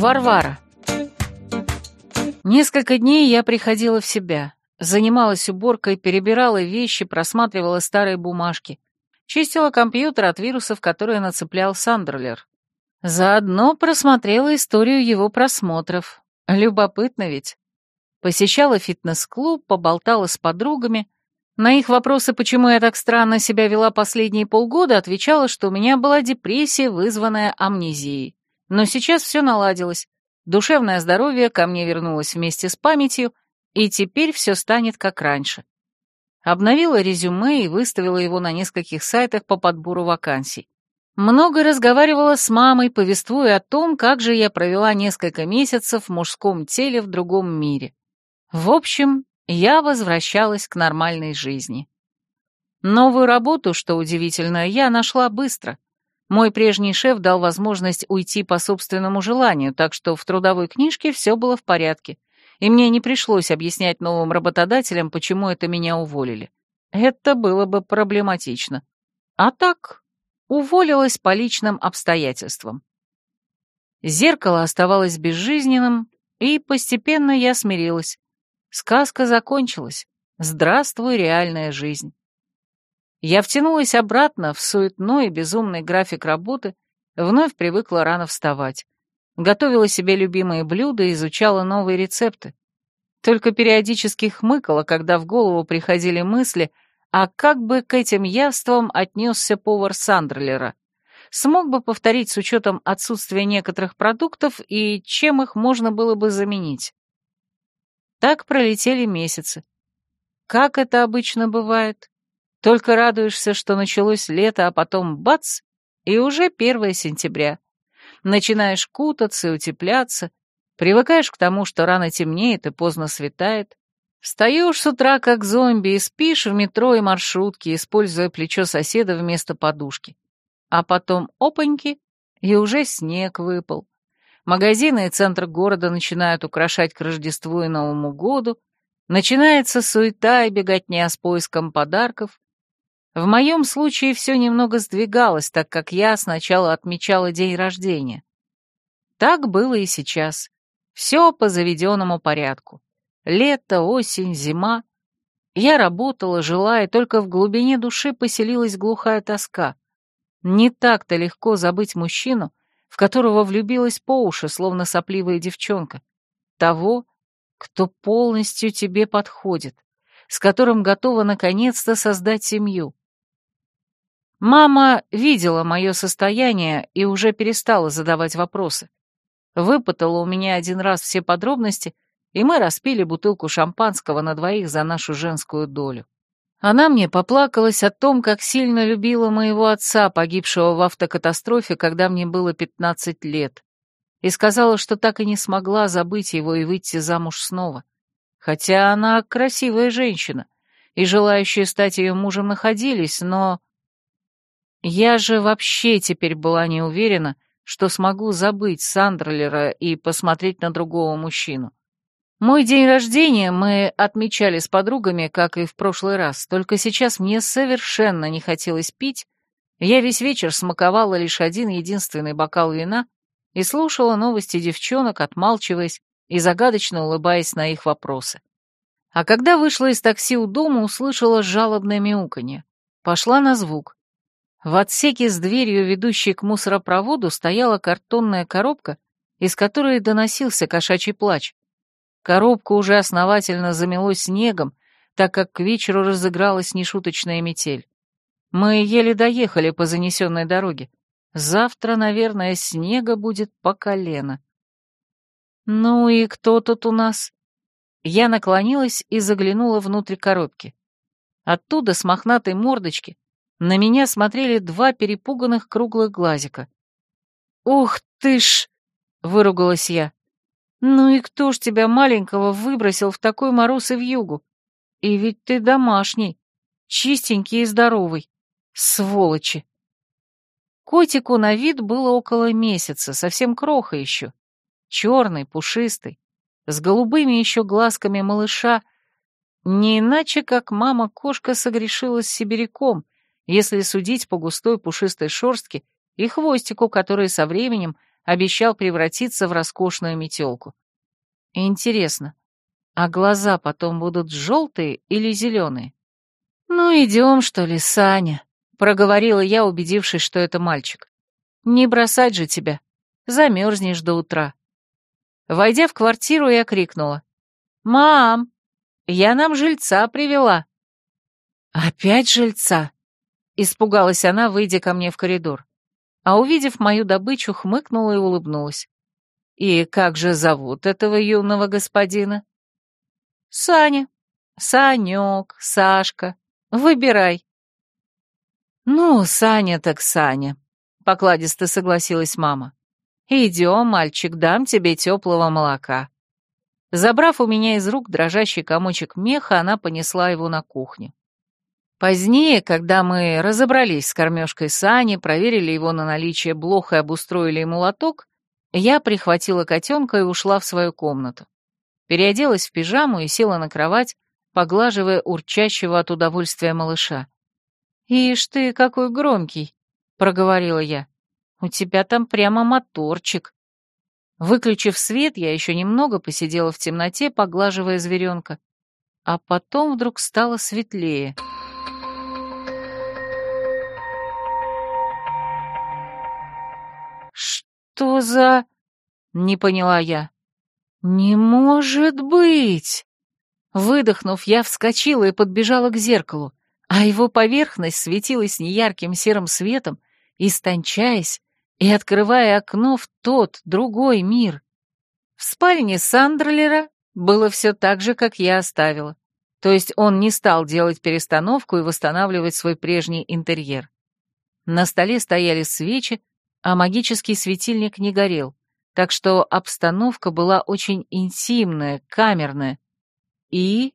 Варвара. Несколько дней я приходила в себя, занималась уборкой, перебирала вещи, просматривала старые бумажки, чистила компьютер от вирусов, которые нацеплял Сандерлер. Заодно просмотрела историю его просмотров. Любопытно ведь. Посещала фитнес-клуб, поболтала с подругами. На их вопросы, почему я так странно себя вела последние полгода, отвечала, что у меня была депрессия, вызванная амнезией. Но сейчас все наладилось. Душевное здоровье ко мне вернулось вместе с памятью, и теперь все станет как раньше. Обновила резюме и выставила его на нескольких сайтах по подбору вакансий. Много разговаривала с мамой, повествуя о том, как же я провела несколько месяцев в мужском теле в другом мире. В общем, я возвращалась к нормальной жизни. Новую работу, что удивительно, я нашла быстро — мой прежний шеф дал возможность уйти по собственному желанию, так что в трудовой книжке все было в порядке, и мне не пришлось объяснять новым работодателям, почему это меня уволили. Это было бы проблематично. А так, уволилась по личным обстоятельствам. Зеркало оставалось безжизненным, и постепенно я смирилась. Сказка закончилась. Здравствуй, реальная жизнь. Я втянулась обратно в суетной и безумный график работы, вновь привыкла рано вставать. Готовила себе любимые блюда и изучала новые рецепты. Только периодически хмыкала, когда в голову приходили мысли, а как бы к этим явствам отнесся повар Сандерлера. Смог бы повторить с учетом отсутствия некоторых продуктов и чем их можно было бы заменить. Так пролетели месяцы. Как это обычно бывает? Только радуешься, что началось лето, а потом бац, и уже 1 сентября. Начинаешь кутаться и утепляться, привыкаешь к тому, что рано темнеет и поздно светает. Встаешь с утра как зомби и спишь в метро и маршрутке, используя плечо соседа вместо подушки. А потом опаньки, и уже снег выпал. Магазины и центр города начинают украшать к Рождеству и Новому году, начинается суета и беготня с поиском подарков, в моем случае все немного сдвигалось, так как я сначала отмечала день рождения. Так было и сейчас. Все по заведенному порядку. Лето, осень, зима. Я работала, жила, и только в глубине души поселилась глухая тоска. Не так-то легко забыть мужчину, в которого влюбилась по уши, словно сопливая девчонка. Того, кто полностью тебе подходит, с которым готова наконец-то создать семью. Мама видела мое состояние и уже перестала задавать вопросы. Выпытала у меня один раз все подробности, и мы распили бутылку шампанского на двоих за нашу женскую долю. Она мне поплакалась о том, как сильно любила моего отца, погибшего в автокатастрофе, когда мне было 15 лет, и сказала, что так и не смогла забыть его и выйти замуж снова. Хотя она красивая женщина, и желающие стать ее мужем находились, но... Я же вообще теперь была не уверена, что смогу забыть Сандерлера и посмотреть на другого мужчину. Мой день рождения мы отмечали с подругами, как и в прошлый раз, только сейчас мне совершенно не хотелось пить, я весь вечер смаковала лишь один единственный бокал вина и слушала новости девчонок, отмалчиваясь и загадочно улыбаясь на их вопросы. А когда вышла из такси у дома, услышала жалобное мяуканье. Пошла на звук. В отсеке с дверью, ведущей к мусоропроводу, стояла картонная коробка, из которой доносился кошачий плач. Коробку уже основательно замело снегом, так как к вечеру разыгралась нешуточная метель. Мы еле доехали по занесенной дороге. Завтра, наверное, снега будет по колено. Ну и кто тут у нас? Я наклонилась и заглянула внутрь коробки. Оттуда, с мохнатой мордочки, на меня смотрели два перепуганных круглых глазика. «Ух ты ж!» — выругалась я. «Ну и кто ж тебя маленького выбросил в такой мороз и в югу? И ведь ты домашний, чистенький и здоровый. Сволочи!» Котику на вид было около месяца, совсем кроха еще. Черный, пушистый, с голубыми еще глазками малыша. Не иначе, как мама-кошка согрешила с сибиряком — если судить по густой пушистой шерстке и хвостику, который со временем обещал превратиться в роскошную метелку. Интересно, а глаза потом будут желтые или зеленые? «Ну, идем, что ли, Саня», — проговорила я, убедившись, что это мальчик. «Не бросать же тебя. Замерзнешь до утра». Войдя в квартиру, я крикнула. «Мам, я нам жильца привела». «Опять жильца?» — испугалась она, выйдя ко мне в коридор. А увидев мою добычу, хмыкнула и улыбнулась. «И как же зовут этого юного господина?» «Саня. Санек, Сашка. Выбирай». «Ну, Саня так Саня», — покладисто согласилась мама. «Идем, мальчик, дам тебе теплого молока». Забрав у меня из рук дрожащий комочек меха, она понесла его на кухню. Позднее, когда мы разобрались с кормежкой Сани, проверили его на наличие блох и обустроили ему лоток, я прихватила котенка и ушла в свою комнату. Переоделась в пижаму и села на кровать, поглаживая урчащего от удовольствия малыша. «Ишь ты, какой громкий!» — проговорила я. У тебя там прямо моторчик. Выключив свет, я еще немного посидела в темноте, поглаживая зверенка. А потом вдруг стало светлее. «Что за...» — не поняла я. «Не может быть!» Выдохнув, я вскочила и подбежала к зеркалу, а его поверхность светилась неярким серым светом, истончаясь и открывая окно в тот, другой мир. В спальне Сандерлера было все так же, как я оставила. То есть он не стал делать перестановку и восстанавливать свой прежний интерьер. На столе стояли свечи, а магический светильник не горел, так что обстановка была очень интимная, камерная. И...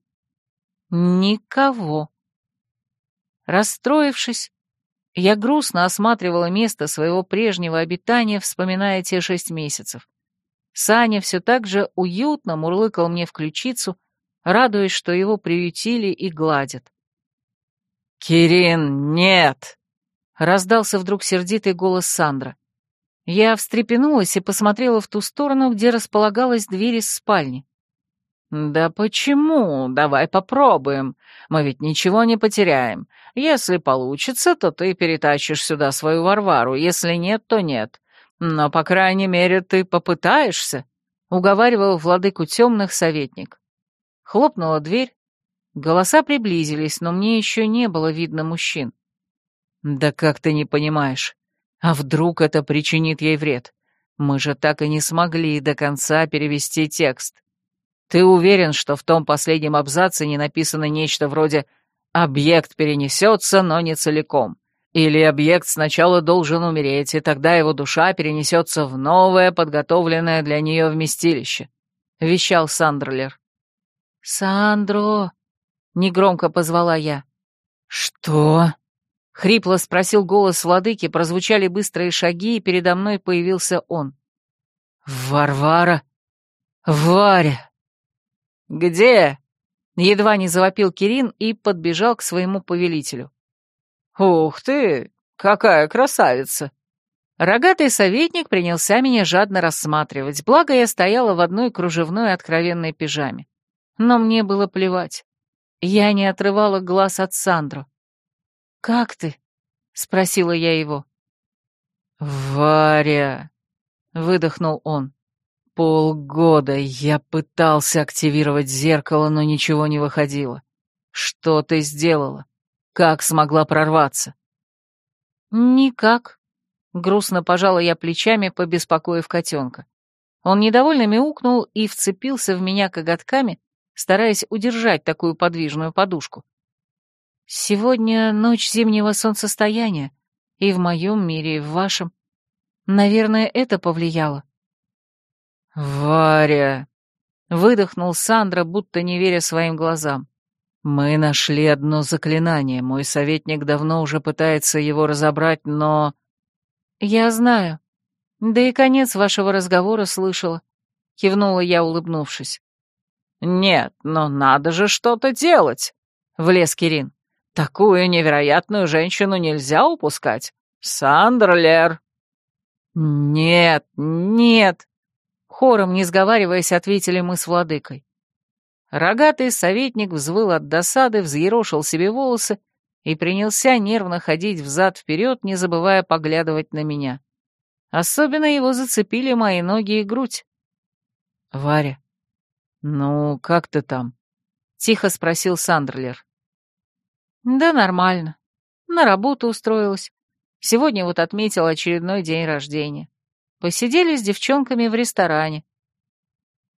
никого. Расстроившись, я грустно осматривала место своего прежнего обитания, вспоминая те шесть месяцев. Саня все так же уютно мурлыкал мне в ключицу, радуясь, что его приютили и гладят. «Кирин, нет!» — раздался вдруг сердитый голос Сандра. Я встрепенулась и посмотрела в ту сторону, где располагалась дверь из спальни. «Да почему? Давай попробуем. Мы ведь ничего не потеряем. Если получится, то ты перетащишь сюда свою Варвару, если нет, то нет. Но, по крайней мере, ты попытаешься», — уговаривал владыку темных советник. Хлопнула дверь. Голоса приблизились, но мне еще не было видно мужчин. «Да как ты не понимаешь? А вдруг это причинит ей вред? Мы же так и не смогли до конца перевести текст». Ты уверен, что в том последнем абзаце не написано нечто вроде «объект перенесется, но не целиком», или объект сначала должен умереть, и тогда его душа перенесется в новое, подготовленное для нее вместилище», — вещал Сандрлер. «Сандро!» — негромко позвала я. «Что?» — хрипло спросил голос владыки, прозвучали быстрые шаги, и передо мной появился он. «Варвара! Варя!» «Где?» — едва не завопил Кирин и подбежал к своему повелителю. «Ух ты, какая красавица!» Рогатый советник принялся меня жадно рассматривать, благо я стояла в одной кружевной откровенной пижаме. Но мне было плевать. Я не отрывала глаз от Сандру. «Как ты?» — спросила я его. «Варя!» — выдохнул он. Полгода я пытался активировать зеркало, но ничего не выходило. Что ты сделала? Как смогла прорваться? Никак. Грустно пожала я плечами, побеспокоив котенка. Он недовольно мяукнул и вцепился в меня коготками, стараясь удержать такую подвижную подушку. Сегодня ночь зимнего солнцестояния, и в моем мире, и в вашем. Наверное, это повлияло. «Варя!» — выдохнул Сандра, будто не веря своим глазам. «Мы нашли одно заклинание. Мой советник давно уже пытается его разобрать, но...» «Я знаю. Да и конец вашего разговора слышала», — кивнула я, улыбнувшись. «Нет, но надо же что-то делать», — влез Кирин. «Такую невероятную женщину нельзя упускать. Сандрлер!» «Нет, нет!» Хором, не сговариваясь, ответили мы с владыкой. Рогатый советник взвыл от досады, взъерошил себе волосы и принялся нервно ходить взад-вперед, не забывая поглядывать на меня. Особенно его зацепили мои ноги и грудь. «Варя, ну как ты там?» — тихо спросил Сандрлер. «Да нормально. На работу устроилась. Сегодня вот отметил очередной день рождения. Посидели с девчонками в ресторане.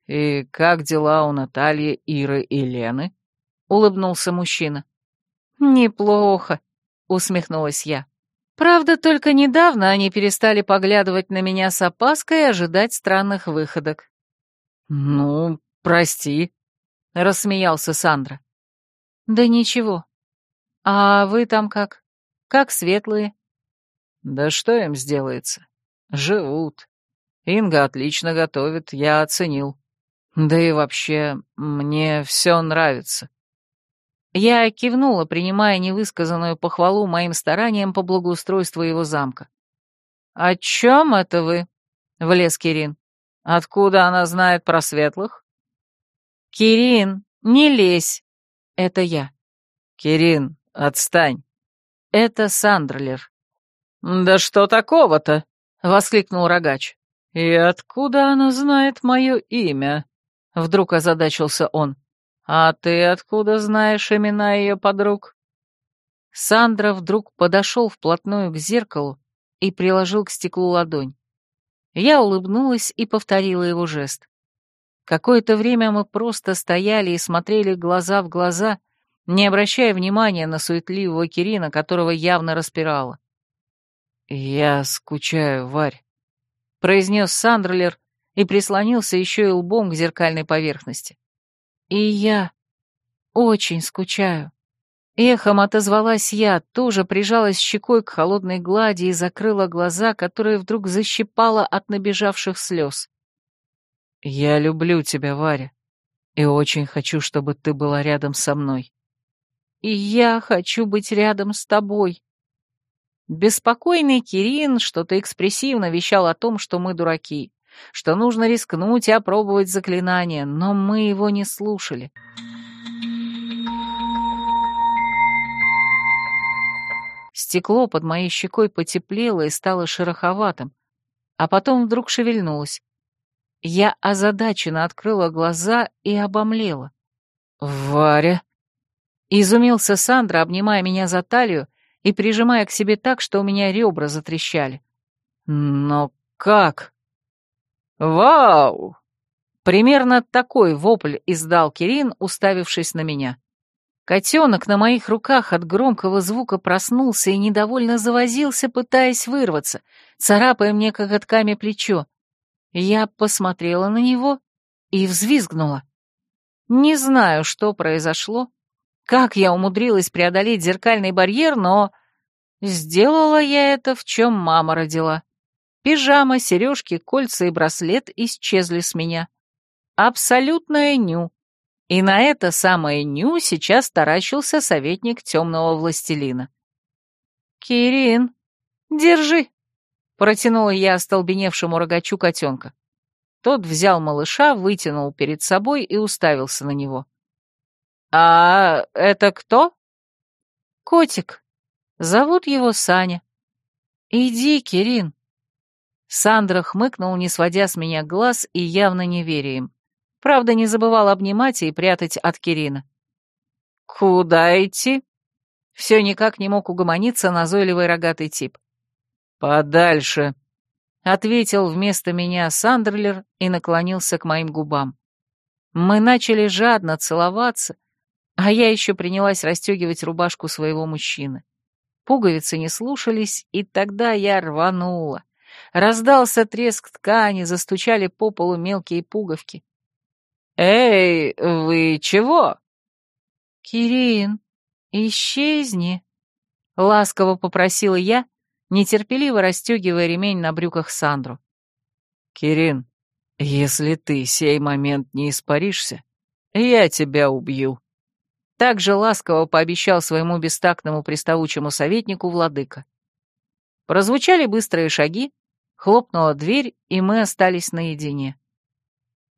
«И как дела у Натальи, Иры и Лены?» — улыбнулся мужчина. «Неплохо», — усмехнулась я. «Правда, только недавно они перестали поглядывать на меня с опаской и ожидать странных выходок». «Ну, прости», — рассмеялся Сандра. «Да ничего. А вы там как? Как светлые?» «Да что им сделается? Живут. Инга отлично готовит, я оценил. Да и вообще, мне все нравится. Я кивнула, принимая невысказанную похвалу моим стараниям по благоустройству его замка. «О чем это вы?» — влез Кирин. «Откуда она знает про светлых?» «Кирин, не лезь!» — это я. «Кирин, отстань!» «Это Сандрлер». «Да что такого-то?» — воскликнул рогач. «И откуда она знает мое имя?» Вдруг озадачился он. «А ты откуда знаешь имена ее подруг?» Сандра вдруг подошел вплотную к зеркалу и приложил к стеклу ладонь. Я улыбнулась и повторила его жест. Какое-то время мы просто стояли и смотрели глаза в глаза, не обращая внимания на суетливого Кирина, которого явно распирало. «Я скучаю, Варь», — произнес Сандрлер, и прислонился еще и лбом к зеркальной поверхности. И я очень скучаю. Эхом отозвалась я, тоже прижалась щекой к холодной глади и закрыла глаза, которые вдруг защипала от набежавших слез. «Я люблю тебя, Варя, и очень хочу, чтобы ты была рядом со мной». «И я хочу быть рядом с тобой». Беспокойный Кирин что-то экспрессивно вещал о том, что мы дураки что нужно рискнуть и опробовать заклинание, но мы его не слушали. Стекло под моей щекой потеплело и стало шероховатым, а потом вдруг шевельнулось. Я озадаченно открыла глаза и обомлела. «Варя!» Изумился Сандра, обнимая меня за талию и прижимая к себе так, что у меня ребра затрещали. «Но как?» «Вау!» Примерно такой вопль издал Кирин, уставившись на меня. Котенок на моих руках от громкого звука проснулся и недовольно завозился, пытаясь вырваться, царапая мне коготками плечо. Я посмотрела на него и взвизгнула. Не знаю, что произошло, как я умудрилась преодолеть зеркальный барьер, но... Сделала я это, в чем мама родила. Пижама, сережки, кольца и браслет исчезли с меня. Абсолютное ню. И на это самое ню сейчас таращился советник темного властелина. «Кирин, держи!» — протянула я остолбеневшему рогачу котенка. Тот взял малыша, вытянул перед собой и уставился на него. «А это кто?» «Котик. Зовут его Саня. Иди, Кирин, Сандра хмыкнул, не сводя с меня глаз и явно не веря им. Правда, не забывал обнимать и прятать от Кирина. «Куда идти?» Все никак не мог угомониться назойливый рогатый тип. «Подальше», — ответил вместо меня Сандерлер и наклонился к моим губам. Мы начали жадно целоваться, а я еще принялась расстегивать рубашку своего мужчины. Пуговицы не слушались, и тогда я рванула. Раздался треск ткани, застучали по полу мелкие пуговки. «Эй, вы чего?» «Кирин, исчезни», — ласково попросила я, нетерпеливо расстегивая ремень на брюках Сандру. «Кирин, если ты сей момент не испаришься, я тебя убью», — так же ласково пообещал своему бестактному приставучему советнику владыка. Прозвучали быстрые шаги, Хлопнула дверь, и мы остались наедине.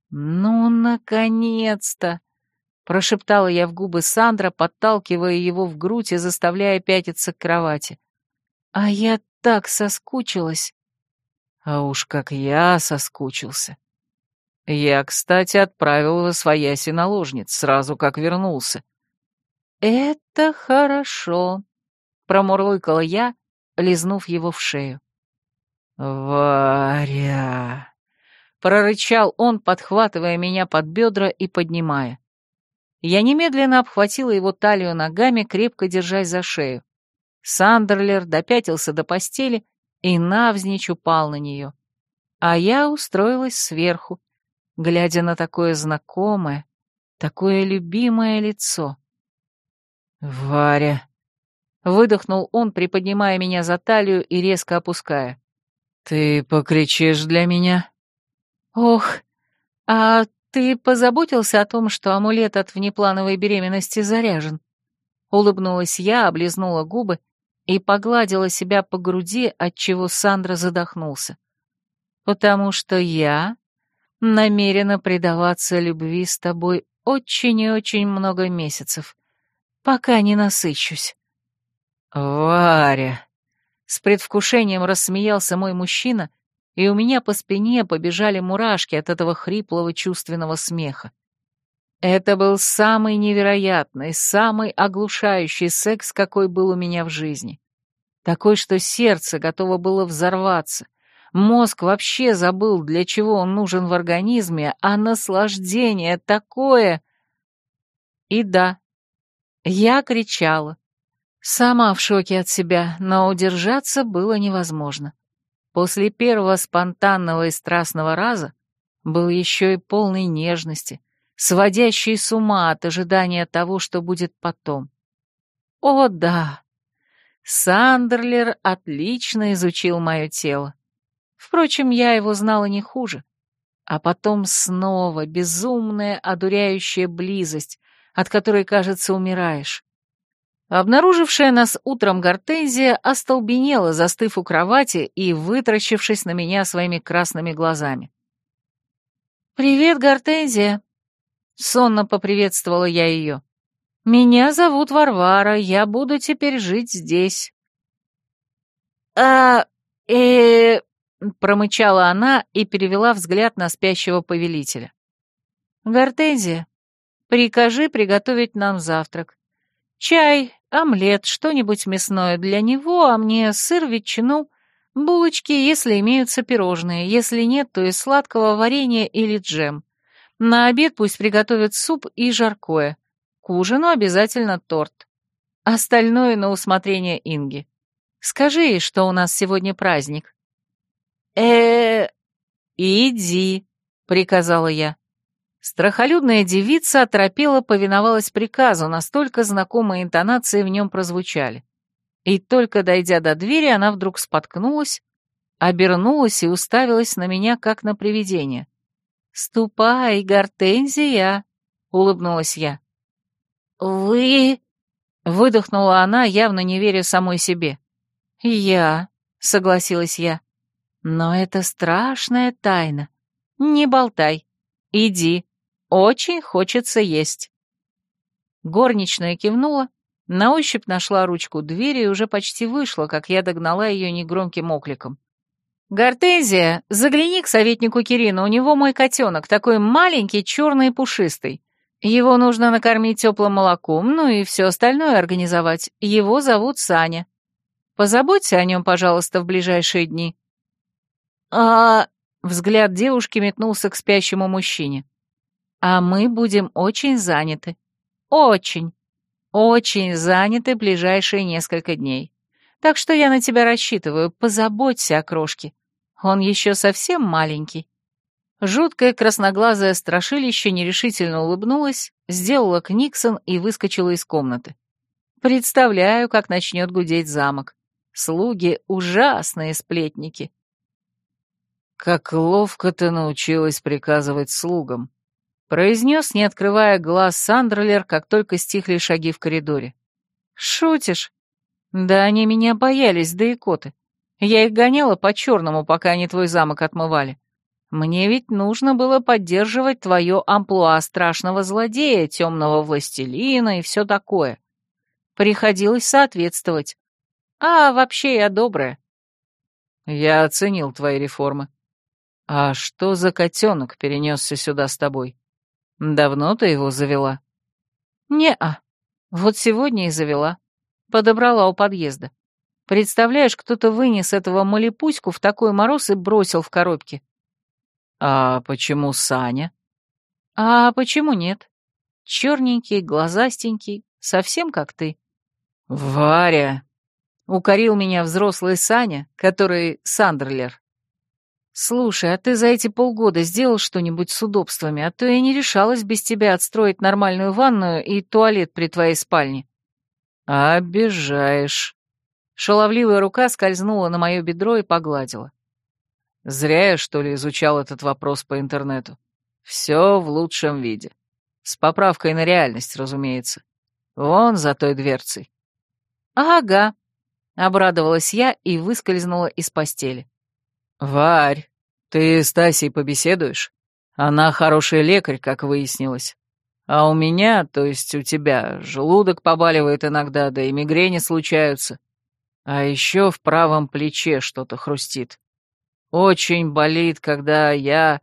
«Ну, наконец-то!» — прошептала я в губы Сандра, подталкивая его в грудь и заставляя пятиться к кровати. «А я так соскучилась!» А уж как я соскучился. Я, кстати, отправил в свояси наложниц, сразу как вернулся. «Это хорошо», — промурлыкала я, лизнув его в шею. «Варя!» — прорычал он, подхватывая меня под бедра и поднимая. Я немедленно обхватила его талию ногами, крепко держась за шею. Сандерлер допятился до постели и навзничь упал на нее. А я устроилась сверху, глядя на такое знакомое, такое любимое лицо. «Варя!» — выдохнул он, приподнимая меня за талию и резко опуская. «Ты покричишь для меня?» «Ох, а ты позаботился о том, что амулет от внеплановой беременности заряжен?» Улыбнулась я, облизнула губы и погладила себя по груди, отчего Сандра задохнулся. «Потому что я намерена предаваться любви с тобой очень и очень много месяцев, пока не насыщусь». «Варя!» С предвкушением рассмеялся мой мужчина, и у меня по спине побежали мурашки от этого хриплого чувственного смеха. Это был самый невероятный, самый оглушающий секс, какой был у меня в жизни. Такой, что сердце готово было взорваться. Мозг вообще забыл, для чего он нужен в организме, а наслаждение такое... И да, я кричала. Сама в шоке от себя, но удержаться было невозможно. После первого спонтанного и страстного раза был еще и полный нежности, сводящий с ума от ожидания того, что будет потом. О, да! Сандерлер отлично изучил мое тело. Впрочем, я его знала не хуже. А потом снова безумная, одуряющая близость, от которой, кажется, умираешь. Обнаружившая нас утром гортензия остолбенела, застыв у кровати и вытращившись на меня своими красными глазами. «Привет, гортензия!» Сонно поприветствовала я ее. «Меня зовут Варвара, я буду теперь жить здесь». «А... э...» — промычала она и перевела взгляд на спящего повелителя. «Гортензия, прикажи приготовить нам завтрак. Чай, омлет, что-нибудь мясное для него, а мне сыр, ветчину, булочки, если имеются пирожные, если нет, то из сладкого варенья или джем. На обед пусть приготовят суп и жаркое. К ужину обязательно торт. Остальное на усмотрение Инги. Скажи ей, что у нас сегодня праздник. э «Иди», — приказала я. Страхолюдная девица оторопела повиновалась приказу, настолько знакомые интонации в нем прозвучали. И только дойдя до двери, она вдруг споткнулась, обернулась и уставилась на меня, как на привидение. «Ступай, Гортензия!» — улыбнулась я. «Вы...» — выдохнула она, явно не веря самой себе. «Я...» — согласилась я. «Но это страшная тайна. Не болтай. Иди. Очень хочется есть». Горничная кивнула, на ощупь нашла ручку двери и уже почти вышла, как я догнала ее негромким окликом. «Гортензия, загляни к советнику Кирину, у него мой котенок, такой маленький, черный и пушистый. Его нужно накормить теплым молоком, ну и все остальное организовать. Его зовут Саня. Позаботься о нем, пожалуйста, в ближайшие дни». «А...» — взгляд девушки метнулся к спящему мужчине. «А мы будем очень заняты. Очень, очень заняты ближайшие несколько дней. Так что я на тебя рассчитываю, позаботься о крошке. Он еще совсем маленький». Жуткое красноглазое страшилище нерешительно улыбнулось, сделала книксон и выскочила из комнаты. Представляю, как начнет гудеть замок. Слуги — ужасные сплетники. «Как ловко ты научилась приказывать слугам», — произнес, не открывая глаз Сандерлер, как только стихли шаги в коридоре. «Шутишь? Да они меня боялись, да и коты. Я их гоняла по-черному, пока они твой замок отмывали. Мне ведь нужно было поддерживать твое амплуа страшного злодея, темного властелина и все такое. Приходилось соответствовать. А вообще я добрая. Я оценил твои реформы. А что за котенок перенесся сюда с тобой? Давно ты его завела? Не-а. Вот сегодня и завела. Подобрала у подъезда. Представляешь, кто-то вынес этого малипуську в такой мороз и бросил в коробке. «А почему Саня?» «А почему нет? Черненький, глазастенький, совсем как ты». «Варя!» — укорил меня взрослый Саня, который Сандерлер. «Слушай, а ты за эти полгода сделал что-нибудь с удобствами, а то я не решалась без тебя отстроить нормальную ванную и туалет при твоей спальне». «Обижаешь». Шаловливая рука скользнула на мое бедро и погладила. Зря я, что ли, изучал этот вопрос по интернету. Все в лучшем виде. С поправкой на реальность, разумеется. Вон за той дверцей. Ага, обрадовалась я и выскользнула из постели. Варь, ты с Тасей побеседуешь? Она хороший лекарь, как выяснилось. А у меня, то есть у тебя, желудок побаливает иногда, да и мигрени случаются. А еще в правом плече что-то хрустит. Очень болит, когда я...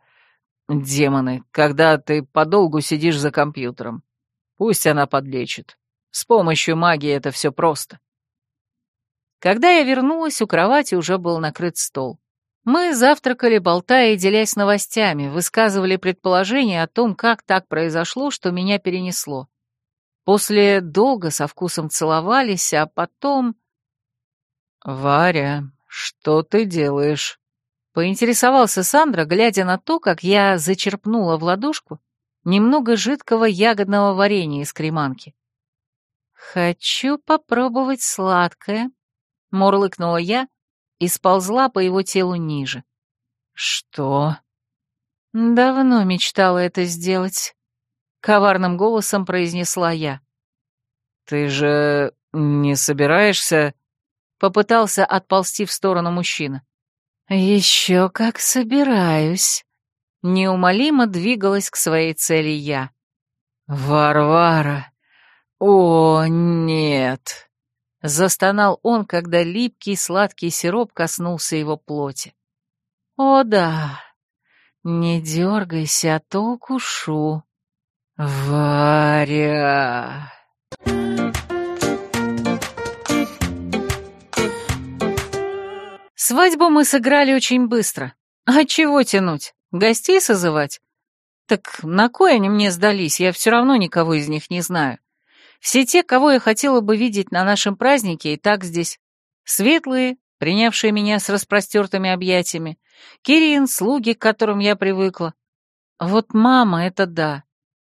Демоны, когда ты подолгу сидишь за компьютером. Пусть она подлечит. С помощью магии это все просто. Когда я вернулась, у кровати уже был накрыт стол. Мы завтракали, болтая и делясь новостями, высказывали предположения о том, как так произошло, что меня перенесло. После долго со вкусом целовались, а потом... «Варя, что ты делаешь?» Поинтересовался Сандра, глядя на то, как я зачерпнула в ладошку немного жидкого ягодного варенья из креманки. «Хочу попробовать сладкое», — мурлыкнула я и сползла по его телу ниже. «Что?» «Давно мечтала это сделать», — коварным голосом произнесла я. «Ты же не собираешься...» — попытался отползти в сторону мужчина. «Еще как собираюсь», — неумолимо двигалась к своей цели я. «Варвара! О, нет!» — застонал он, когда липкий сладкий сироп коснулся его плоти. «О, да! Не дергайся, а то укушу. Варя!» Свадьбу мы сыграли очень быстро. А чего тянуть? Гостей созывать? Так на кой они мне сдались? Я все равно никого из них не знаю. Все те, кого я хотела бы видеть на нашем празднике, и так здесь. Светлые, принявшие меня с распростертыми объятиями, Кирин, слуги, к которым я привыкла. Вот мама — это да.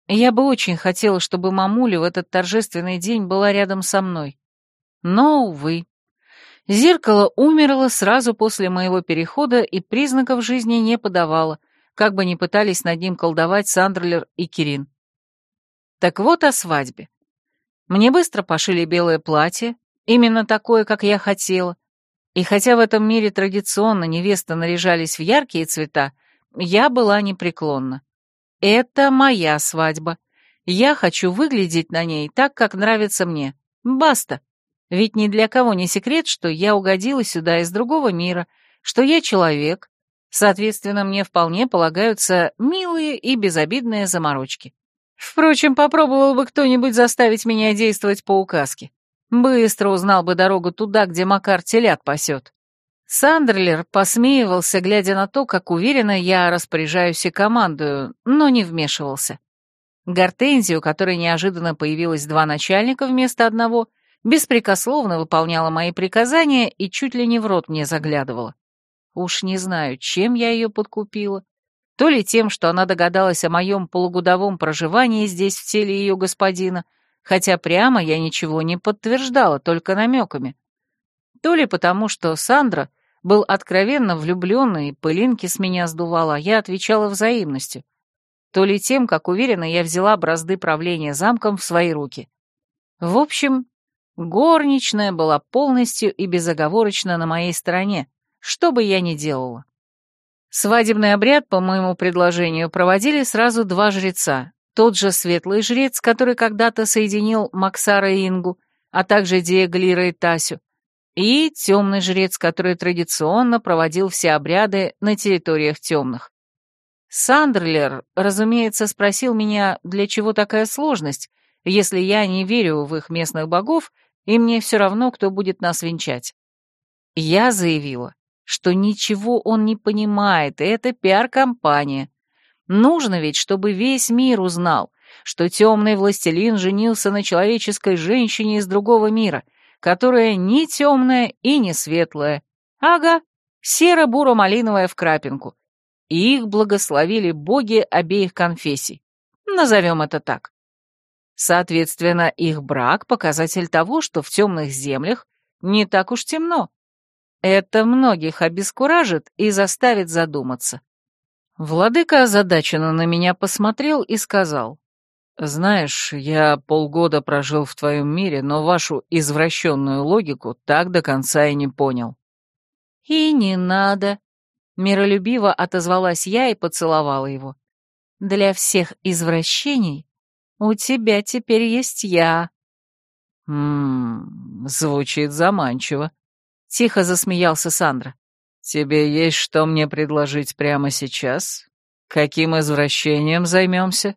Я бы очень хотела, чтобы мамуля в этот торжественный день была рядом со мной. Но, увы. Зеркало умерло сразу после моего перехода и признаков жизни не подавало, как бы ни пытались над ним колдовать Сандерлер и Кирин. Так вот о свадьбе. Мне быстро пошили белое платье, именно такое, как я хотела, и хотя в этом мире традиционно невесты наряжались в яркие цвета, я была непреклонна. Это моя свадьба. Я хочу выглядеть на ней так, как нравится мне. Баста. Ведь ни для кого не секрет, что я угодила сюда из другого мира, что я человек, соответственно, мне вполне полагаются милые и безобидные заморочки. Впрочем, попробовал бы кто-нибудь заставить меня действовать по указке. Быстро узнал бы дорогу туда, где Макар телят пасет. Сандерлер посмеивался, глядя на то, как уверенно я распоряжаюсь и командую, но не вмешивался. Гортензию, которой неожиданно появилось два начальника вместо одного, беспрекословно выполняла мои приказания и чуть ли не в рот мне заглядывала. Уж не знаю, чем я ее подкупила. То ли тем, что она догадалась о моем полугодовом проживании здесь в теле ее господина, хотя прямо я ничего не подтверждала, только намеками. То ли потому, что Сандра был откровенно влюбленный и пылинки с меня сдувала, а я отвечала взаимностью. То ли тем, как уверенно я взяла бразды правления замком в свои руки. В общем, Горничная была полностью и безоговорочно на моей стороне, что бы я ни делала. Свадебный обряд, по моему предложению, проводили сразу два жреца. Тот же светлый жрец, который когда-то соединил Максара и Ингу, а также Диэглира и Тасю, и темный жрец, который традиционно проводил все обряды на территориях темных. Сандерлер, разумеется, спросил меня, для чего такая сложность, если я не верю в их местных богов, и мне все равно, кто будет нас венчать. Я заявила, что ничего он не понимает, и это пиар-компания. Нужно ведь, чтобы весь мир узнал, что темный властелин женился на человеческой женщине из другого мира, которая не темная и не светлая. Ага, серо-буро-малиновая в крапинку, и их благословили боги обеих конфессий. Назовем это так. Соответственно, их брак — показатель того, что в темных землях не так уж темно. Это многих обескуражит и заставит задуматься. Владыка озадаченно на меня посмотрел и сказал, «Знаешь, я полгода прожил в твоем мире, но вашу извращенную логику так до конца и не понял». «И не надо», Миролюбиво отозвалась я и поцеловала его. «Для всех извращений у тебя теперь есть я». «Ммм, звучит заманчиво», — тихо засмеялся Сандра. «Тебе есть что мне предложить прямо сейчас? Каким извращением займемся?»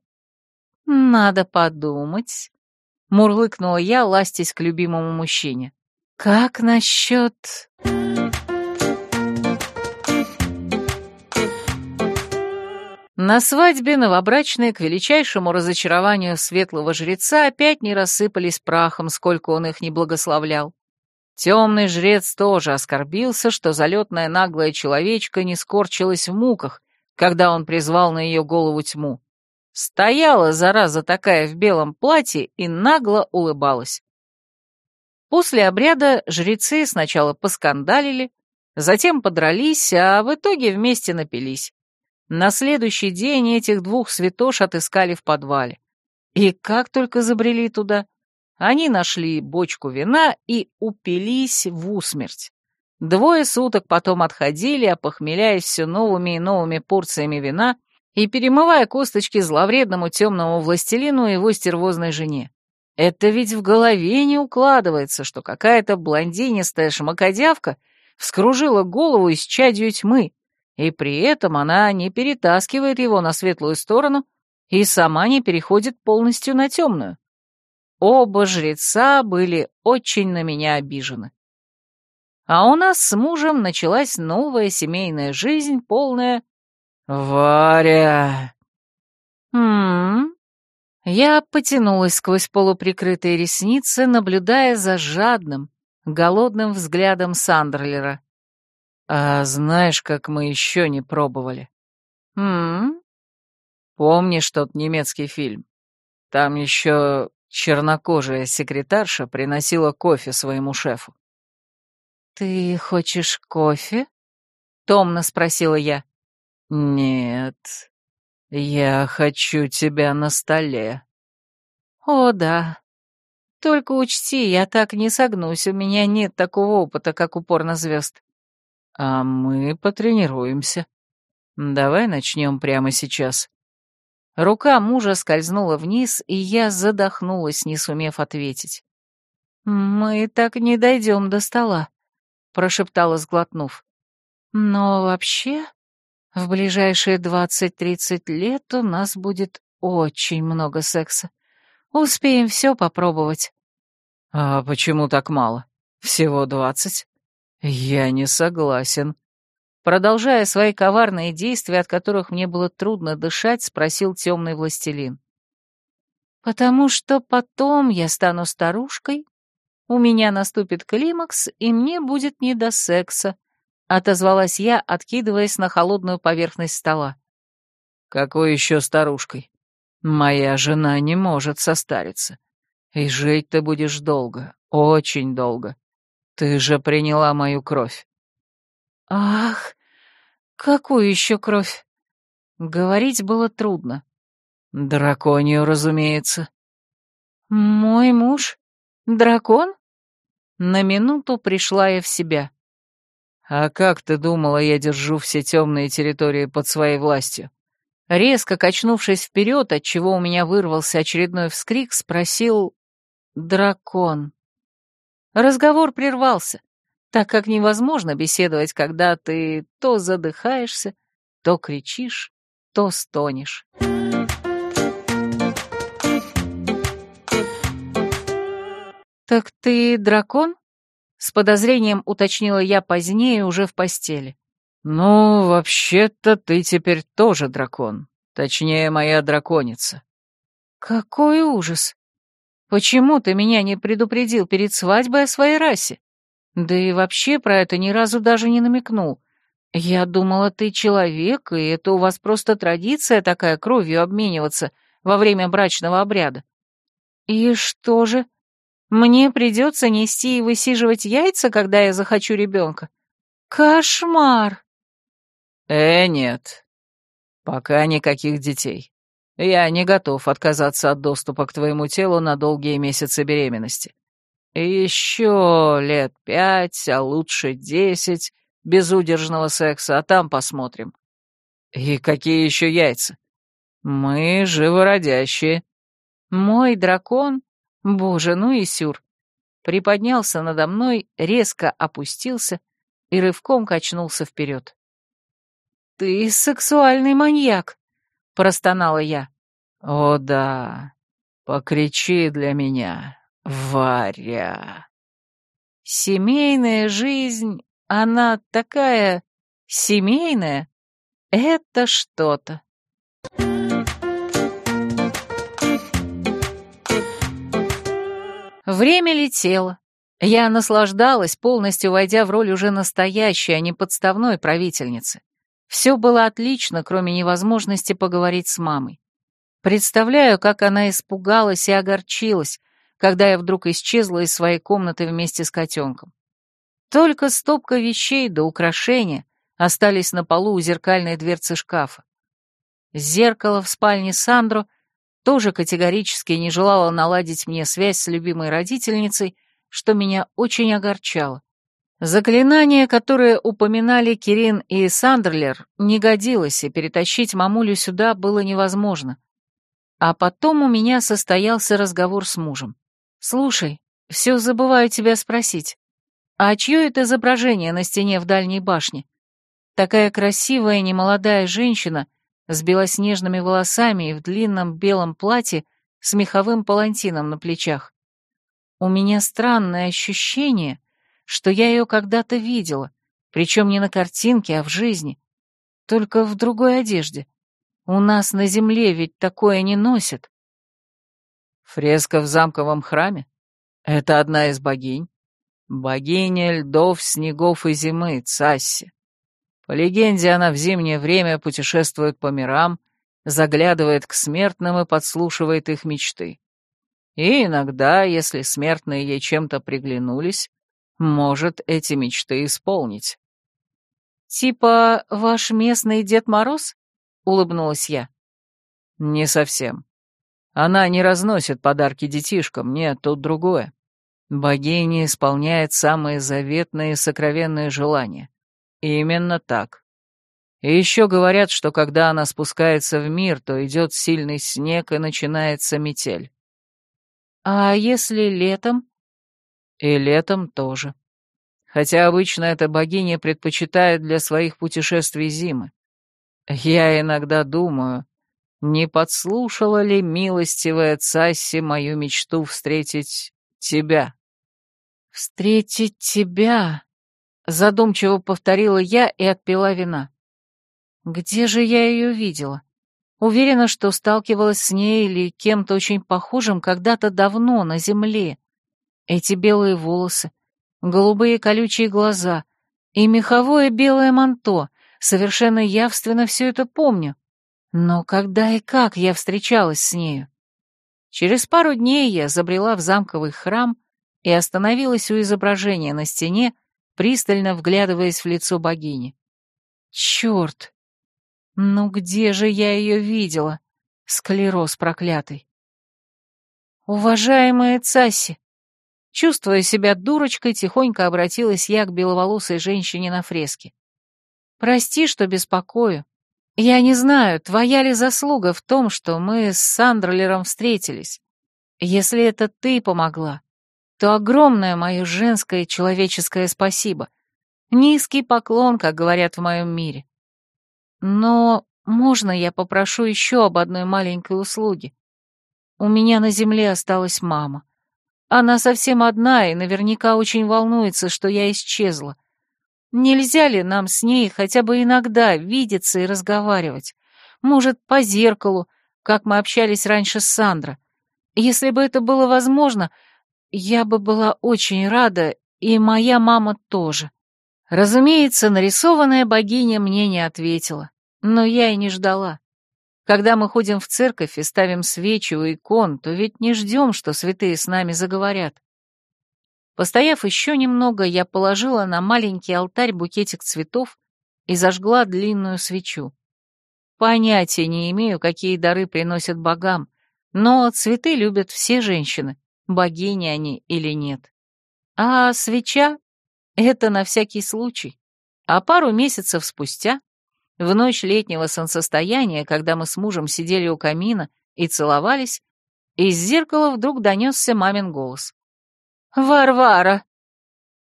«Надо подумать», — мурлыкнула я, ластясь к любимому мужчине. «Как насчет...» На свадьбе новобрачные, к величайшему разочарованию светлого жреца, опять не рассыпались прахом, сколько он их не благословлял. Темный жрец тоже оскорбился, что залетная наглая человечка не скорчилась в муках, когда он призвал на ее голову тьму. Стояла, зараза такая, в белом платье и нагло улыбалась. После обряда жрецы сначала поскандалили, затем подрались, а в итоге вместе напились. На следующий день этих двух святош отыскали в подвале. И как только забрели туда, они нашли бочку вина и упились в усмерть. Двое суток потом отходили, опохмеляясь все новыми и новыми порциями вина и перемывая косточки зловредному темному властелину и его стервозной жене. Это ведь в голове не укладывается, что какая-то блондинистая шмакодявка вскружила голову из чадью тьмы, и при этом она не перетаскивает его на светлую сторону и сама не переходит полностью на темную. Оба жреца были очень на меня обижены. А у нас с мужем началась новая семейная жизнь, полная... «Варя!» «М-м-м?» Я потянулась сквозь полуприкрытые ресницы, наблюдая за жадным, голодным взглядом Сандерлера. А знаешь, как мы еще не пробовали? М, Помнишь тот немецкий фильм? Там еще чернокожая секретарша приносила кофе своему шефу. Ты хочешь кофе? Томно спросила я. Нет, я хочу тебя на столе. О, да. Только учти, я так не согнусь, у меня нет такого опыта, как упор на звезд. А мы потренируемся. Давай начнем прямо сейчас. Рука мужа скользнула вниз, и я задохнулась, не сумев ответить. «Мы так не дойдем до стола», — прошептала, сглотнув. «Но вообще, в ближайшие двадцать-тридцать лет у нас будет очень много секса. Успеем все попробовать». «А почему так мало? Всего двадцать?» «Я не согласен». Продолжая свои коварные действия, от которых мне было трудно дышать, спросил темный властелин. «Потому что потом я стану старушкой, у меня наступит климакс, и мне будет не до секса», — отозвалась я, откидываясь на холодную поверхность стола. «Какой еще старушкой? Моя жена не может состариться. И жить ты будешь долго, очень долго. Ты же приняла мою кровь. Ах, какую еще кровь? Говорить было трудно. Драконию, разумеется. Мой муж? Дракон? На минуту пришла я в себя. «А как ты думала, я держу все темные территории под своей властью?» Резко качнувшись вперед, отчего у меня вырвался очередной вскрик, спросил «Дракон». Разговор прервался, так как невозможно беседовать, когда ты то задыхаешься, то кричишь, то стонешь. «Так ты дракон?» — с подозрением уточнила я позднее уже в постели. «Ну, вообще-то ты теперь тоже дракон. Точнее, моя драконица». «Какой ужас! Почему ты меня не предупредил перед свадьбой о своей расе? Да и вообще про это ни разу даже не намекнул. Я думала, ты человек, и это у вас просто традиция такая кровью обмениваться во время брачного обряда. И что же, мне придется нести и высиживать яйца, когда я захочу ребенка? Кошмар! Э, нет. Пока никаких детей. Я не готов отказаться от доступа к твоему телу на долгие месяцы беременности. Еще лет пять, а лучше десять безудержного секса, а там посмотрим. И какие еще яйца? Мы живородящие. Мой дракон Боже, ну и сюр. Приподнялся надо мной, резко опустился и рывком качнулся вперед. «Ты сексуальный маньяк!» — простонала я. «О да, покричи для меня, Варя!» «Семейная жизнь, она такая семейная, это что-то!» Время летело. Я наслаждалась, полностью войдя в роль уже настоящей, а не подставной правительницы. Все было отлично, кроме невозможности поговорить с мамой. Представляю, как она испугалась и огорчилась, когда я вдруг исчезла из своей комнаты вместе с котенком. Только стопка вещей до украшения остались на полу у зеркальной дверцы шкафа. Зеркало в спальне Сандро — тоже категорически не желала наладить мне связь с любимой родительницей, что меня очень огорчало. Заклинание, которое упоминали Кирин и Сандерлер, не годилось, и перетащить мамулю сюда было невозможно. А потом у меня состоялся разговор с мужем. «Слушай, все забываю тебя спросить. А чье это изображение на стене в дальней башне? Такая красивая немолодая женщина — с белоснежными волосами и в длинном белом платье с меховым палантином на плечах. У меня странное ощущение, что я ее когда-то видела, причем не на картинке, а в жизни, только в другой одежде. У нас на земле ведь такое не носят. Фреска в замковом храме? Это одна из богинь. Богиня льдов, снегов и зимы, Цасси. По легенде, она в зимнее время путешествует по мирам, заглядывает к смертным и подслушивает их мечты. И иногда, если смертные ей чем-то приглянулись, может эти мечты исполнить. «Типа ваш местный Дед Мороз?» — улыбнулась я. «Не совсем. Она не разносит подарки детишкам, нет, тут другое. Богиня исполняет самые заветные и сокровенные желания. Именно так. И еще говорят, что когда она спускается в мир, то идет сильный снег и начинается метель. А если летом? И летом тоже. Хотя обычно эта богиня предпочитает для своих путешествий зимы. Я иногда думаю, не подслушала ли милостивая Цасси мою мечту встретить тебя? Встретить тебя? Задумчиво повторила я и отпила вина. Где же я ее видела? Уверена, что сталкивалась с ней или кем-то очень похожим когда-то давно на земле. Эти белые волосы, голубые колючие глаза и меховое белое манто. Совершенно явственно все это помню. Но когда и как я встречалась с нею? Через пару дней я забрела в замковый храм и остановилась у изображения на стене, пристально вглядываясь в лицо богини. Черт! Ну где же я ее видела? Склероз проклятый. Уважаемая Цасси, Чувствуя себя дурочкой, тихонько обратилась я к беловолосой женщине на фреске. «Прости, что беспокою. Я не знаю, твоя ли заслуга в том, что мы с Сандрлером встретились. Если это ты помогла, то огромное мое женское человеческое спасибо. Низкий поклон, как говорят в моем мире. Но можно я попрошу еще об одной маленькой услуге? У меня на земле осталась мама. Она совсем одна и наверняка очень волнуется, что я исчезла. Нельзя ли нам с ней хотя бы иногда видеться и разговаривать? Может, по зеркалу, как мы общались раньше с Сандро? Если бы это было возможно, я бы была очень рада, и моя мама тоже. Разумеется, нарисованная богиня мне не ответила, но я и не ждала. Когда мы ходим в церковь и ставим свечи у икон, то ведь не ждем, что святые с нами заговорят. Постояв еще немного, я положила на маленький алтарь букетик цветов и зажгла длинную свечу. Понятия не имею, какие дары приносят богам, но цветы любят все женщины, богини они или нет. А свеча — это на всякий случай. А пару месяцев спустя в ночь летнего солнцестояния, когда мы с мужем сидели у камина и целовались, из зеркала вдруг донесся мамин голос. «Варвара!»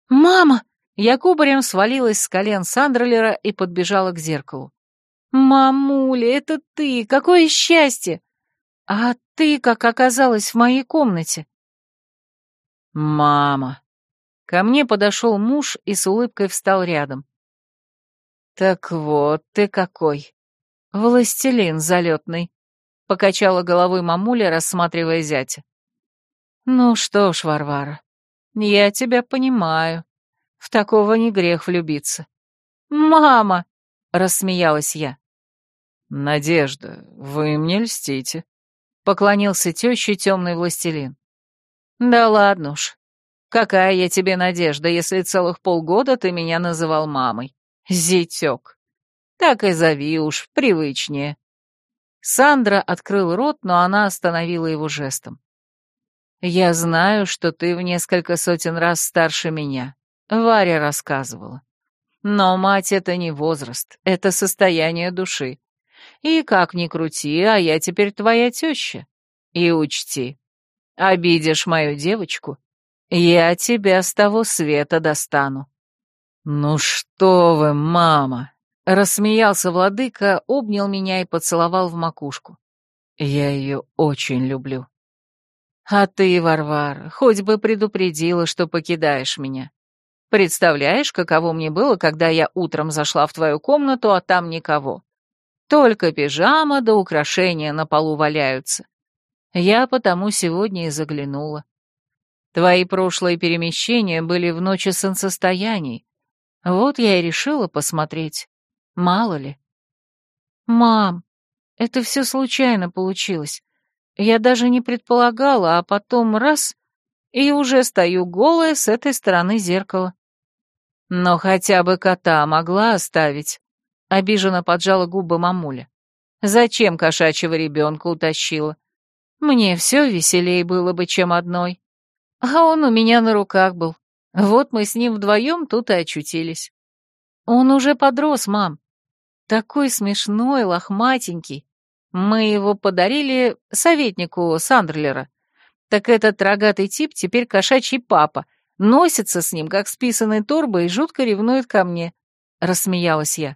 «Мама!» Я кубарем свалилась с колен Сандерлера и подбежала к зеркалу. «Мамуля, это ты! Какое счастье! А ты как оказалась в моей комнате?» «Мама!» Ко мне подошел муж и с улыбкой встал рядом. «Так вот ты какой! Властелин залетный!» — покачала головой мамуля, рассматривая зятя. «Ну что ж, Варвара, я тебя понимаю. В такого не грех влюбиться». «Мама!» — рассмеялась я. «Надежда, вы мне льстите», — поклонился теще темный властелин. «Да ладно уж. Какая я тебе надежда, если целых полгода ты меня называл мамой? Зятек. Так и зови уж, привычнее. Сандра открыл рот, но она остановила его жестом. «Я знаю, что ты в несколько сотен раз старше меня», — Варя рассказывала. «Но мать — это не возраст, это состояние души. И как ни крути, а я теперь твоя теща. И учти, обидишь мою девочку, я тебя с того света достану». «Ну что вы, мама!» — рассмеялся владыка, обнял меня и поцеловал в макушку. «Я ее очень люблю». «А ты, Варвара, хоть бы предупредила, что покидаешь меня. Представляешь, каково мне было, когда я утром зашла в твою комнату, а там никого. Только пижама да украшения на полу валяются. Я потому сегодня и заглянула. Твои прошлые перемещения были в ночи солнцестояний, вот я и решила посмотреть. Мало ли. Мам, это все случайно получилось. Я даже не предполагала, а потом раз — и уже стою голая с этой стороны зеркала. Но хотя бы кота могла оставить. Обиженно поджала губы мамуля. Зачем кошачьего ребенка утащила? Мне все веселее было бы, чем одной. А он у меня на руках был. Вот мы с ним вдвоем тут и очутились. Он уже подрос, мам. Такой смешной, лохматенький. Мы его подарили советнику Сандерлера. Так этот рогатый тип теперь кошачий папа, носится с ним, как с писаной торбой, и жутко ревнует ко мне. Рассмеялась я.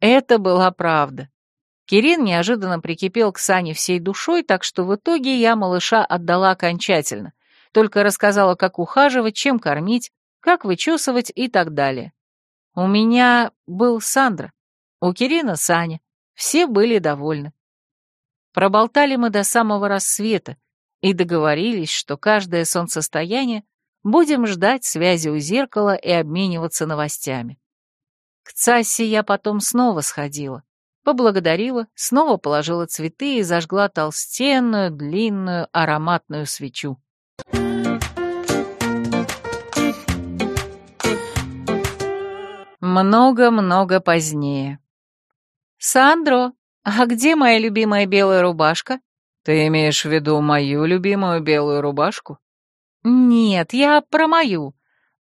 Это была правда. Кирин неожиданно прикипел к Сане всей душой, так что в итоге я малыша отдала окончательно — только рассказала, как ухаживать, чем кормить, как вычесывать и так далее. У меня был Сандра, у Кирина Саня, все были довольны. Проболтали мы до самого рассвета и договорились, что каждое солнцестояние будем ждать связи у зеркала и обмениваться новостями. К Цассе я потом снова сходила, поблагодарила, снова положила цветы и зажгла толстенную, длинную, ароматную свечу. Много-много позднее. «Сандро, а где моя любимая белая рубашка?» «Ты имеешь в виду мою любимую белую рубашку?» «Нет, я про мою.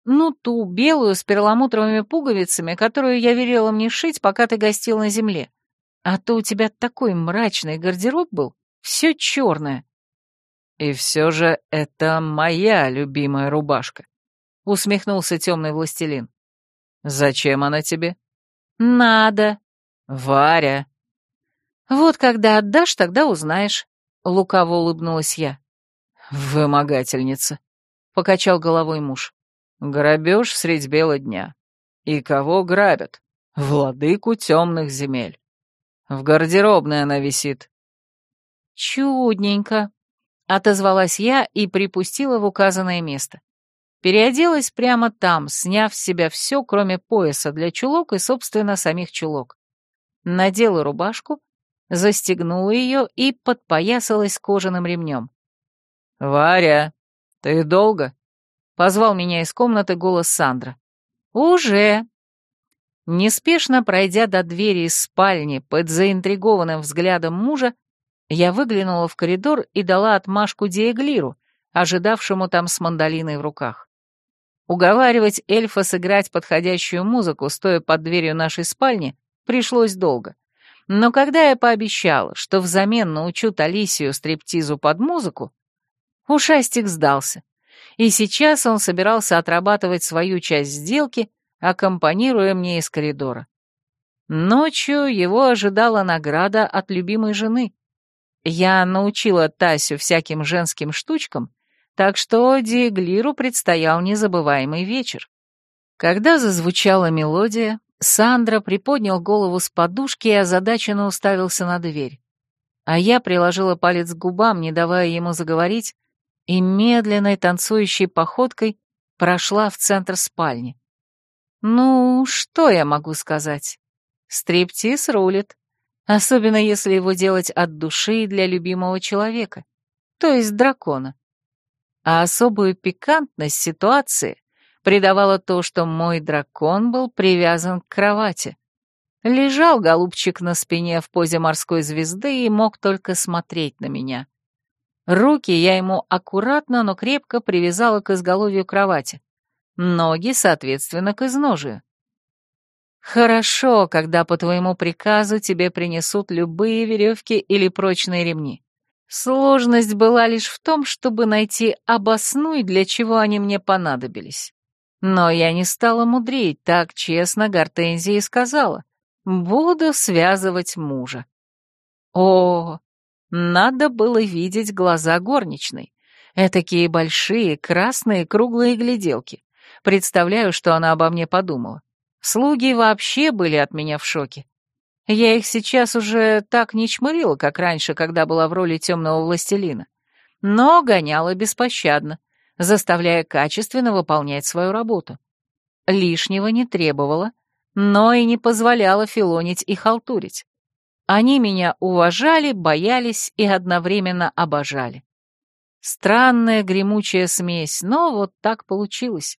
Ну, ту белую с перламутровыми пуговицами, которую я велела мне шить, пока ты гостил на земле. А то у тебя такой мрачный гардероб был, все черное». «И все же это моя любимая рубашка», — усмехнулся темный властелин. «Зачем она тебе?» «Надо». «Варя». «Вот когда отдашь, тогда узнаешь», — лукаво улыбнулась я. «Вымогательница», — покачал головой муж. «Грабеж средь бела дня. И кого грабят? Владыку темных земель. В гардеробной она висит». «Чудненько», — отозвалась я и припустила в указанное место. Переоделась прямо там, сняв с себя все, кроме пояса для чулок и, собственно, самих чулок. Надела рубашку, застегнула ее и подпоясалась кожаным ремнем. «Варя, ты долго?» — позвал меня из комнаты голос Сандра. «Уже». Неспешно пройдя до двери из спальни под заинтригованным взглядом мужа, я выглянула в коридор и дала отмашку Диэглиру, ожидавшему там с мандолиной в руках. Уговаривать эльфа сыграть подходящую музыку, стоя под дверью нашей спальни, пришлось долго. Но когда я пообещала, что взамен научу Талисию стриптизу под музыку, ушастик сдался. И сейчас он собирался отрабатывать свою часть сделки, аккомпанируя мне из коридора. Ночью его ожидала награда от любимой жены. Я научила Тасю всяким женским штучкам, так что Диэглиру предстоял незабываемый вечер. Когда зазвучала мелодия, Сандра приподнял голову с подушки и озадаченно уставился на дверь. А я приложила палец к губам, не давая ему заговорить, и медленной танцующей походкой прошла в центр спальни. Ну, что я могу сказать? Стриптиз рулит, особенно если его делать от души для любимого человека, то есть дракона. А особую пикантность ситуации придавало то, что мой дракон был привязан к кровати. Лежал голубчик на спине в позе морской звезды и мог только смотреть на меня. Руки я ему аккуратно, но крепко привязала к изголовью кровати. Ноги, соответственно, к изножию. Хорошо, когда по твоему приказу тебе принесут любые веревки или прочные ремни. Сложность была лишь в том, чтобы найти обоснуй, для чего они мне понадобились. Но я не стала мудрить, так честно Гортензия и сказала. Буду связывать мужа. О, надо было видеть глаза горничной. Этакие большие, красные, круглые гляделки. Представляю, что она обо мне подумала. Слуги вообще были от меня в шоке. Я их сейчас уже так не чмырила, как раньше, когда была в роли темного властелина, но гоняла беспощадно, заставляя качественно выполнять свою работу. Лишнего не требовала, но и не позволяла филонить и халтурить. Они меня уважали, боялись и одновременно обожали. Странная гремучая смесь, но вот так получилось.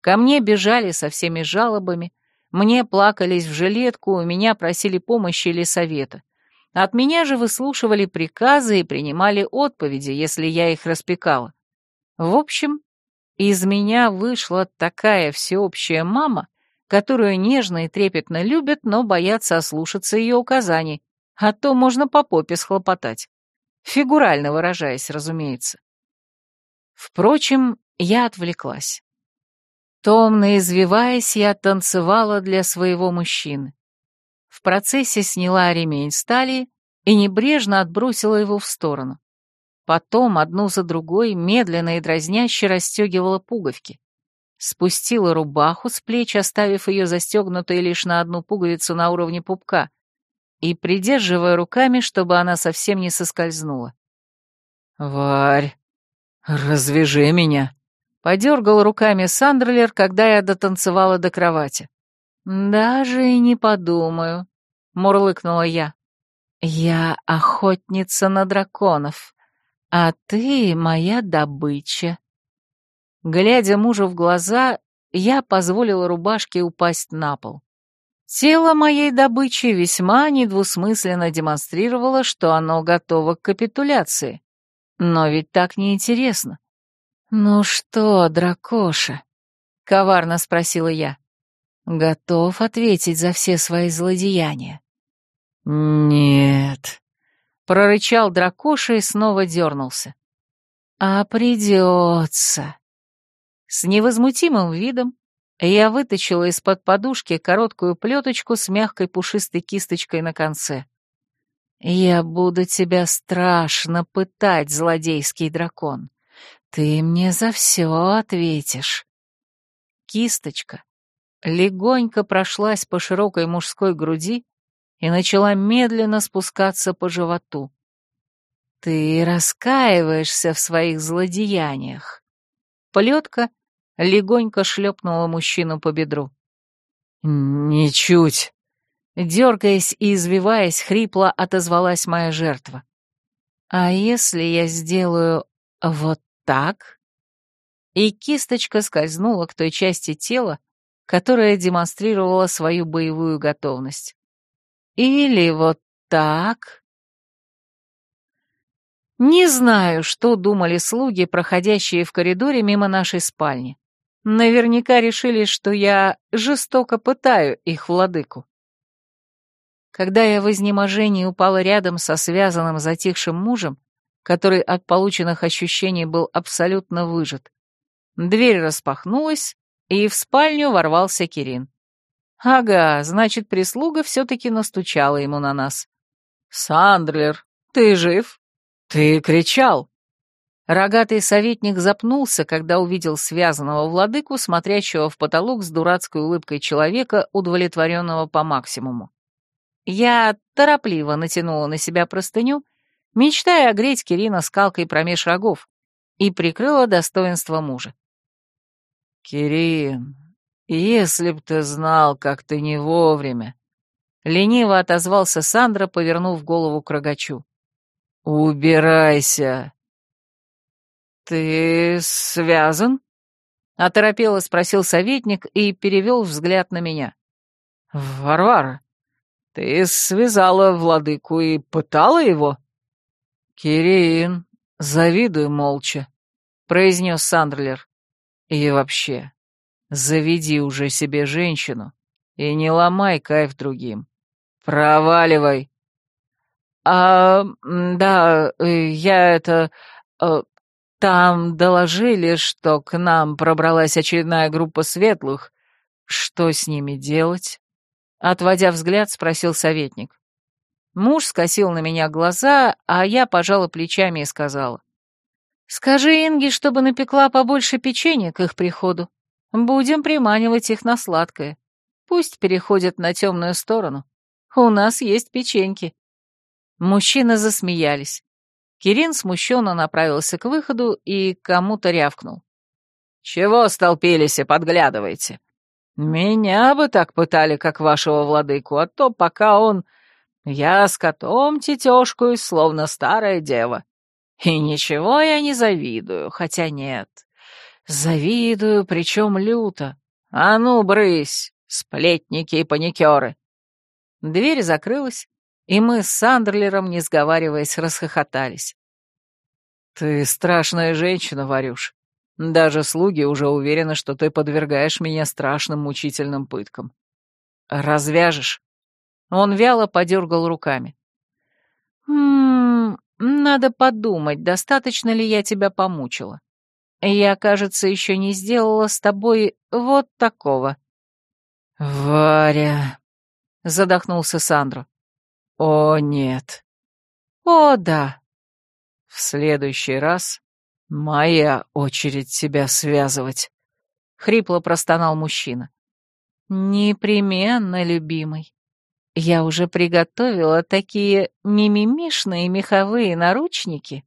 Ко мне бежали со всеми жалобами, мне плакались в жилетку, у меня просили помощи или совета. От меня же выслушивали приказы и принимали отповеди, если я их распекала. В общем, из меня вышла такая всеобщая мама, которую нежно и трепетно любят, но боятся ослушаться ее указаний, а то можно по попе схлопотать. Фигурально выражаясь, разумеется. Впрочем, я отвлеклась. Томно извиваясь, я танцевала для своего мужчины. В процессе сняла ремень стали и небрежно отбросила его в сторону. Потом одну за другой медленно и дразняще расстегивала пуговки. Спустила рубаху с плеч, оставив ее застегнутой лишь на одну пуговицу на уровне пупка, и придерживая руками, чтобы она совсем не соскользнула. «Варь, развяжи меня!» Подергал руками Сандерлер, когда я дотанцевала до кровати. «Даже и не подумаю», — мурлыкнула я. «Я охотница на драконов, а ты моя добыча». Глядя мужу в глаза, я позволила рубашке упасть на пол. Тело моей добычи весьма недвусмысленно демонстрировало, что оно готово к капитуляции. Но ведь так неинтересно. «Ну что, дракоша?» — коварно спросила я. «Готов ответить за все свои злодеяния?» «Нет», — прорычал дракоша и снова дернулся. «А придется». С невозмутимым видом я вытащила из-под подушки короткую плеточку с мягкой пушистой кисточкой на конце. «Я буду тебя страшно пытать, злодейский дракон. Ты мне за все ответишь». Кисточка легонько прошлась по широкой мужской груди и начала медленно спускаться по животу. «Ты раскаиваешься в своих злодеяниях». Плетка легонько шлепнула мужчину по бедру. «Ничуть!» Дергаясь и извиваясь, хрипло отозвалась моя жертва. «А если я сделаю вот так?» И кисточка скользнула к той части тела, которая демонстрировала свою боевую готовность. «Или вот так?» Не знаю, что думали слуги, проходящие в коридоре мимо нашей спальни. Наверняка решили, что я жестоко пытаю их владыку. Когда я в изнеможении упала рядом со связанным затихшим мужем, который от полученных ощущений был абсолютно выжат, дверь распахнулась, и в спальню ворвался Кирин. Ага, значит, прислуга все-таки настучала ему на нас. «Сандлер, ты жив? Ты кричал!» Рогатый советник запнулся, когда увидел связанного владыку, смотрящего в потолок с дурацкой улыбкой человека, удовлетворенного по максимуму. Я торопливо натянула на себя простыню, мечтая огреть Кирина скалкой промеж рогов, и прикрыла достоинство мужа. «Кирин, если б ты знал, как ты не вовремя!» Лениво отозвался Сандра, повернув голову к рогачу. «Убирайся!» «Ты связан?» — оторопело спросил советник и перевел взгляд на меня. «Варвара, ты связала владыку и пытала его?» «Кирин, завидуй молча», — произнес Сандрлер. «И вообще, заведи уже себе женщину и не ломай кайф другим. Проваливай!» «А, да, я это... Э, там доложили, что к нам пробралась очередная группа светлых. Что с ними делать? Отводя взгляд, спросил советник. Муж скосил на меня глаза, а я пожала плечами и сказала. «Скажи Инге, чтобы напекла побольше печенья к их приходу. Будем приманивать их на сладкое. Пусть переходят на темную сторону. У нас есть печеньки». Мужчины засмеялись. Кирин смущенно направился к выходу и кому-то рявкнул. «Чего столпились и подглядываете? Меня бы так пытали, как вашего владыку, а то пока он... Я с котом тетёшкуюсь, словно старая дева. И ничего я не завидую, хотя нет. Завидую, причем люто. А ну, брысь, сплетники и паникеры!» Дверь закрылась, и мы с Сандерлером, не сговариваясь, расхохотались. «Ты страшная женщина, Варюш. Даже слуги уже уверены, что ты подвергаешь меня страшным мучительным пыткам. Развяжешь?» Он вяло подергал руками. «Ммм, надо подумать, достаточно ли я тебя помучила. Я, кажется, еще не сделала с тобой вот такого». «Варя», — задохнулся Сандро. О, нет. О, да. В следующий раз моя очередь себя связывать. Хрипло простонал мужчина. Непременно, любимый. Я уже приготовила такие мимимишные меховые наручники.